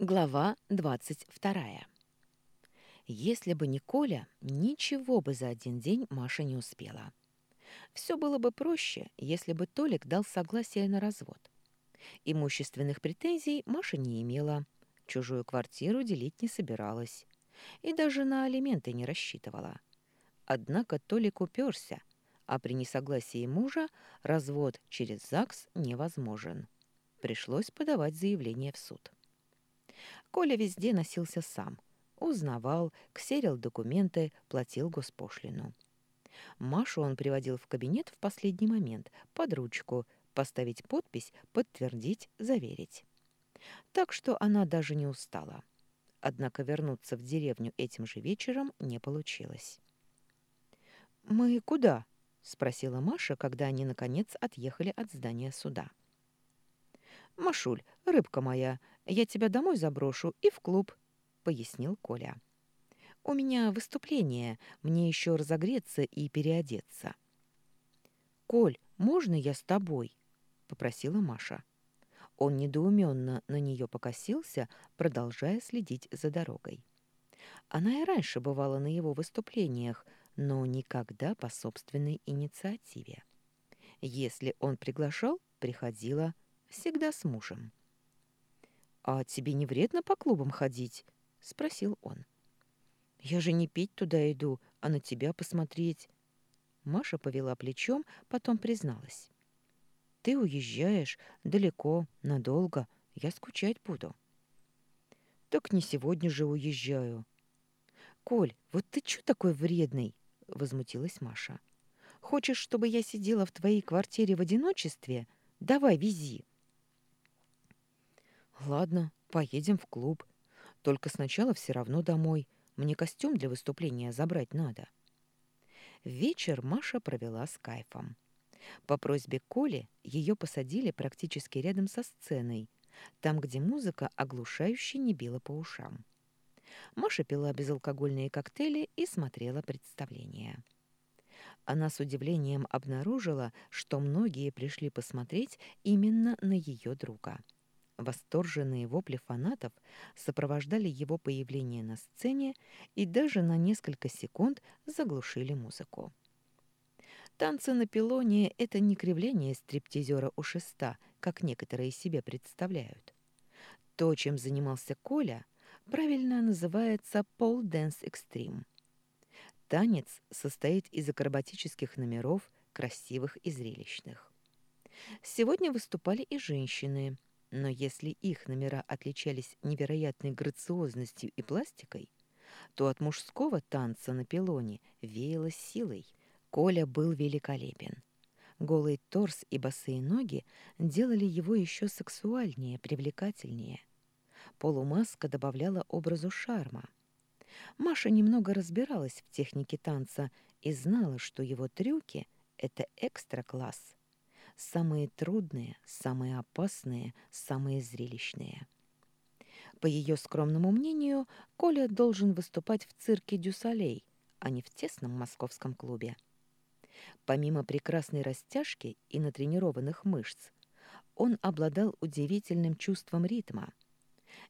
Глава двадцать вторая. Если бы не Коля, ничего бы за один день Маша не успела. Все было бы проще, если бы Толик дал согласие на развод. Имущественных претензий Маша не имела, чужую квартиру делить не собиралась и даже на алименты не рассчитывала. Однако Толик уперся, а при несогласии мужа развод через ЗАГС невозможен. Пришлось подавать заявление в суд. Коля везде носился сам. Узнавал, ксерил документы, платил госпошлину. Машу он приводил в кабинет в последний момент, под ручку, поставить подпись, подтвердить, заверить. Так что она даже не устала. Однако вернуться в деревню этим же вечером не получилось. «Мы куда?» — спросила Маша, когда они, наконец, отъехали от здания суда. «Машуль, рыбка моя, я тебя домой заброшу и в клуб», — пояснил Коля. «У меня выступление, мне еще разогреться и переодеться». «Коль, можно я с тобой?» — попросила Маша. Он недоуменно на нее покосился, продолжая следить за дорогой. Она и раньше бывала на его выступлениях, но никогда по собственной инициативе. Если он приглашал, приходила всегда с мужем. «А тебе не вредно по клубам ходить?» — спросил он. «Я же не пить туда иду, а на тебя посмотреть». Маша повела плечом, потом призналась. «Ты уезжаешь далеко, надолго, я скучать буду». «Так не сегодня же уезжаю». «Коль, вот ты чё такой вредный?» — возмутилась Маша. «Хочешь, чтобы я сидела в твоей квартире в одиночестве? Давай, вези». Ладно, поедем в клуб. Только сначала все равно домой. Мне костюм для выступления забрать надо. Вечер Маша провела с кайфом. По просьбе Коли ее посадили практически рядом со сценой, там, где музыка оглушающе не била по ушам. Маша пила безалкогольные коктейли и смотрела представление. Она с удивлением обнаружила, что многие пришли посмотреть именно на ее друга – Восторженные вопли фанатов сопровождали его появление на сцене и даже на несколько секунд заглушили музыку. Танцы на пилоне — это не кривление стриптизера у шеста, как некоторые себе представляют. То, чем занимался Коля, правильно называется pole dance extreme. Танец состоит из акробатических номеров, красивых и зрелищных. Сегодня выступали и женщины — но если их номера отличались невероятной грациозностью и пластикой, то от мужского танца на пилоне веяло силой. Коля был великолепен. Голый торс и босые ноги делали его еще сексуальнее, привлекательнее. Полумаска добавляла образу шарма. Маша немного разбиралась в технике танца и знала, что его трюки — это экстра-класс — самые трудные, самые опасные, самые зрелищные. По ее скромному мнению, Коля должен выступать в цирке Дюсалей, а не в тесном московском клубе. Помимо прекрасной растяжки и натренированных мышц, он обладал удивительным чувством ритма.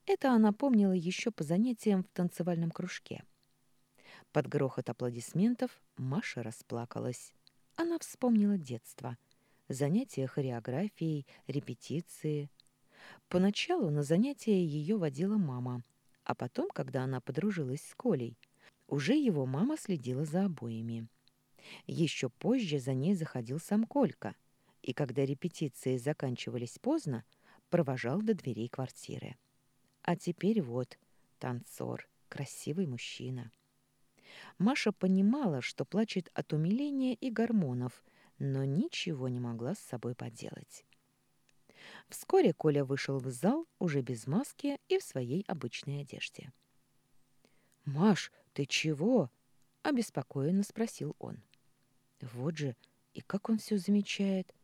Это она помнила еще по занятиям в танцевальном кружке. Под грохот аплодисментов Маша расплакалась. Она вспомнила детство — занятия хореографией, репетиции. Поначалу на занятия ее водила мама, а потом, когда она подружилась с Колей, уже его мама следила за обоими. Еще позже за ней заходил сам Колька, и когда репетиции заканчивались поздно, провожал до дверей квартиры. А теперь вот танцор, красивый мужчина. Маша понимала, что плачет от умиления и гормонов, но ничего не могла с собой поделать. Вскоре Коля вышел в зал уже без маски и в своей обычной одежде. «Маш, ты чего?» — обеспокоенно спросил он. Вот же, и как он все замечает.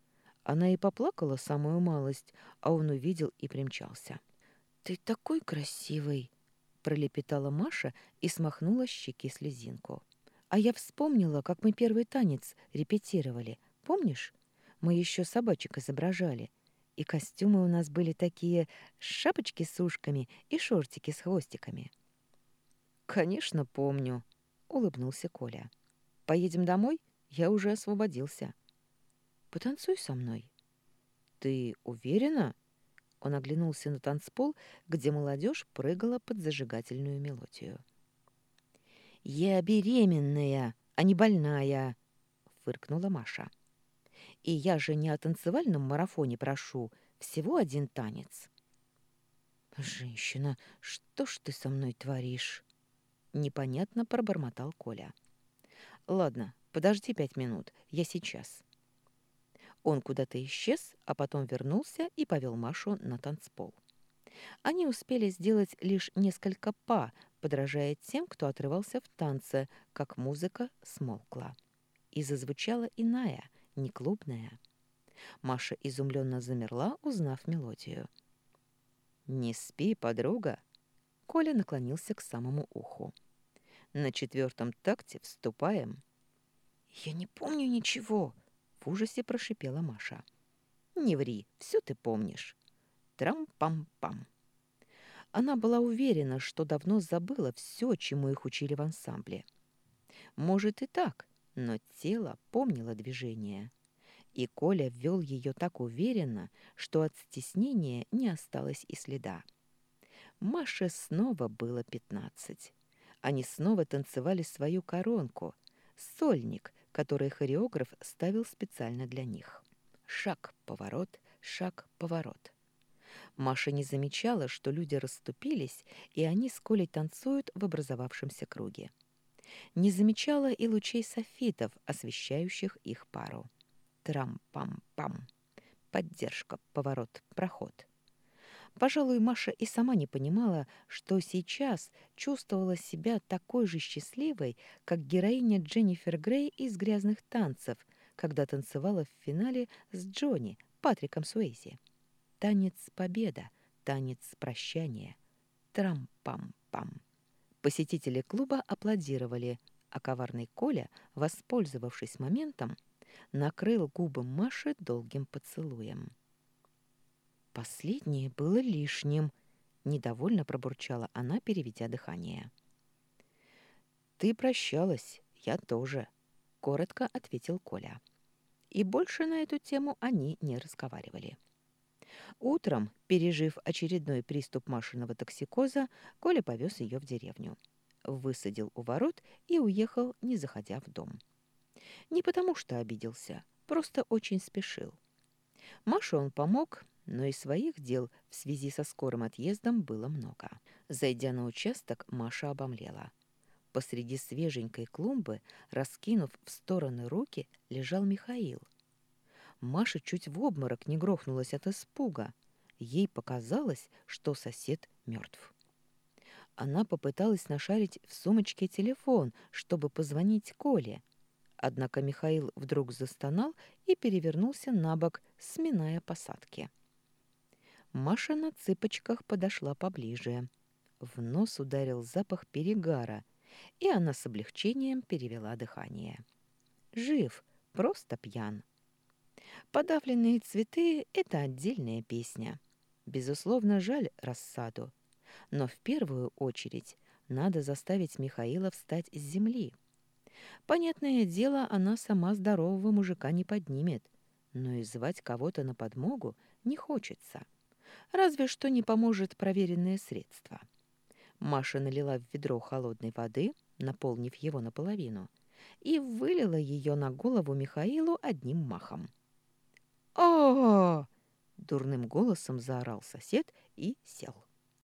Она и поплакала самую малость, а он увидел и примчался. «Ты такой красивый!» — пролепетала Маша и смахнула с щеки слезинку. А я вспомнила, как мы первый танец репетировали. Помнишь? Мы еще собачек изображали. И костюмы у нас были такие шапочки с ушками и шортики с хвостиками. «Конечно, помню», — улыбнулся Коля. «Поедем домой? Я уже освободился». «Потанцуй со мной». «Ты уверена?» Он оглянулся на танцпол, где молодежь прыгала под зажигательную мелодию. «Я беременная, а не больная!» — фыркнула Маша. «И я же не о танцевальном марафоне прошу, всего один танец». «Женщина, что ж ты со мной творишь?» Непонятно пробормотал Коля. «Ладно, подожди пять минут, я сейчас». Он куда-то исчез, а потом вернулся и повел Машу на танцпол. Они успели сделать лишь несколько па, подражая тем, кто отрывался в танце, как музыка смолкла. И зазвучала иная, не клубная. Маша изумленно замерла, узнав мелодию. «Не спи, подруга!» Коля наклонился к самому уху. «На четвертом такте вступаем». «Я не помню ничего», в ужасе прошипела Маша. «Не ври, все ты помнишь. Трам-пам-пам». Она была уверена, что давно забыла все, чему их учили в ансамбле. Может и так, но тело помнило движение. И Коля ввел ее так уверенно, что от стеснения не осталось и следа. Маше снова было пятнадцать. Они снова танцевали свою коронку, сольник, которые хореограф ставил специально для них. Шаг, поворот, шаг, поворот. Маша не замечала, что люди расступились, и они с Колей танцуют в образовавшемся круге. Не замечала и лучей софитов, освещающих их пару. Трам-пам-пам. Поддержка, поворот, проход. Пожалуй, Маша и сама не понимала, что сейчас чувствовала себя такой же счастливой, как героиня Дженнифер Грей из «Грязных танцев», когда танцевала в финале с Джонни, Патриком Суэйзи. Танец победа, танец прощания. Трам-пам-пам. Посетители клуба аплодировали, а коварный Коля, воспользовавшись моментом, накрыл губы Маши долгим поцелуем. Последнее было лишним, недовольно пробурчала она, переведя дыхание. Ты прощалась, я тоже, коротко ответил Коля. И больше на эту тему они не разговаривали. Утром, пережив очередной приступ Машиного токсикоза, Коля повез ее в деревню. Высадил у ворот и уехал, не заходя в дом. Не потому что обиделся, просто очень спешил. Маше он помог, но и своих дел в связи со скорым отъездом было много. Зайдя на участок, Маша обомлела. Посреди свеженькой клумбы, раскинув в стороны руки, лежал Михаил. Маша чуть в обморок не грохнулась от испуга. Ей показалось, что сосед мертв. Она попыталась нашарить в сумочке телефон, чтобы позвонить Коле. Однако Михаил вдруг застонал и перевернулся на бок, сминая посадки. Маша на цыпочках подошла поближе. В нос ударил запах перегара, и она с облегчением перевела дыхание. Жив, просто пьян. Подавленные цветы — это отдельная песня. Безусловно, жаль рассаду. Но в первую очередь надо заставить Михаила встать с земли. Понятное дело, она сама здорового мужика не поднимет, но и звать кого-то на подмогу не хочется. — Разве что не поможет проверенное средство. Маша налила в ведро холодной воды, наполнив его наполовину, и вылила ее на голову Михаилу одним махом. О, дурным голосом заорал сосед и сел.